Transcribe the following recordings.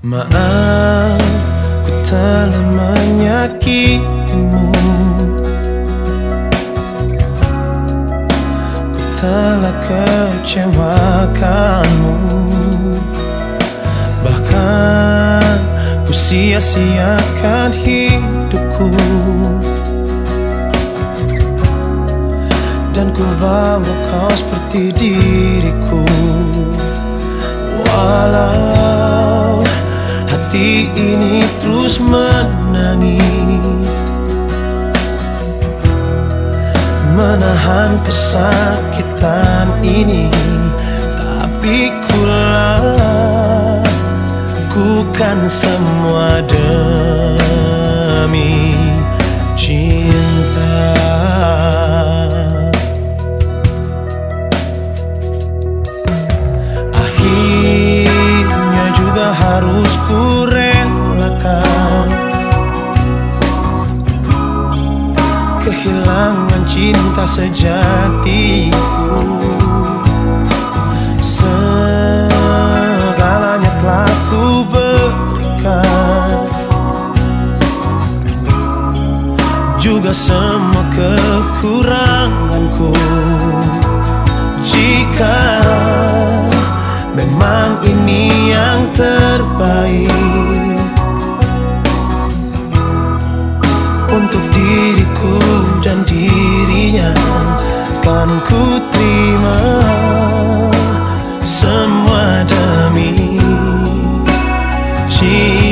Maaf, ku telah menyakitimu. Ku telah kecewakanmu. Bahkan ku sia-siakan hidupku. Dan ku bawa kau seperti diriku. Walau hati ini terus menangis. Menahan kesakitan ini Tapi kulakukan semua demi cinta. Harus ku Kehilangan cinta sejatiku. Segalanya telah ku berikan. Juga semua kekuranganku. Jika memang ini yang terbaik ti.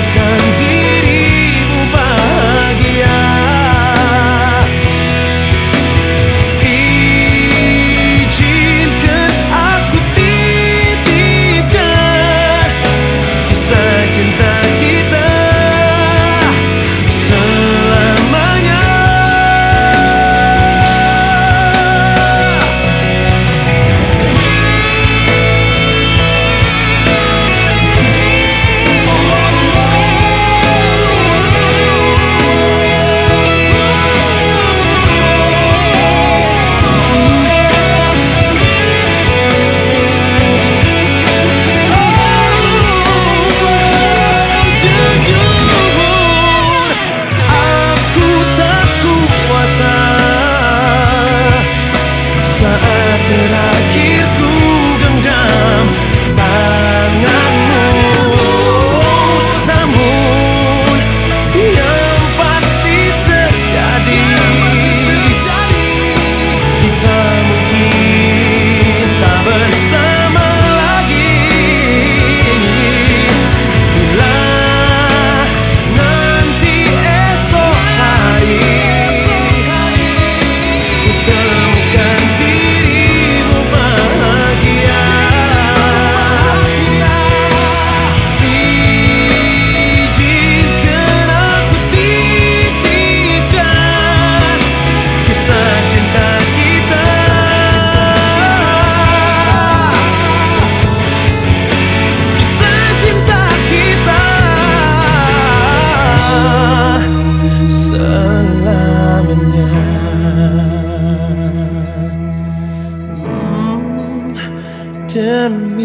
kind demi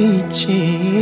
cinta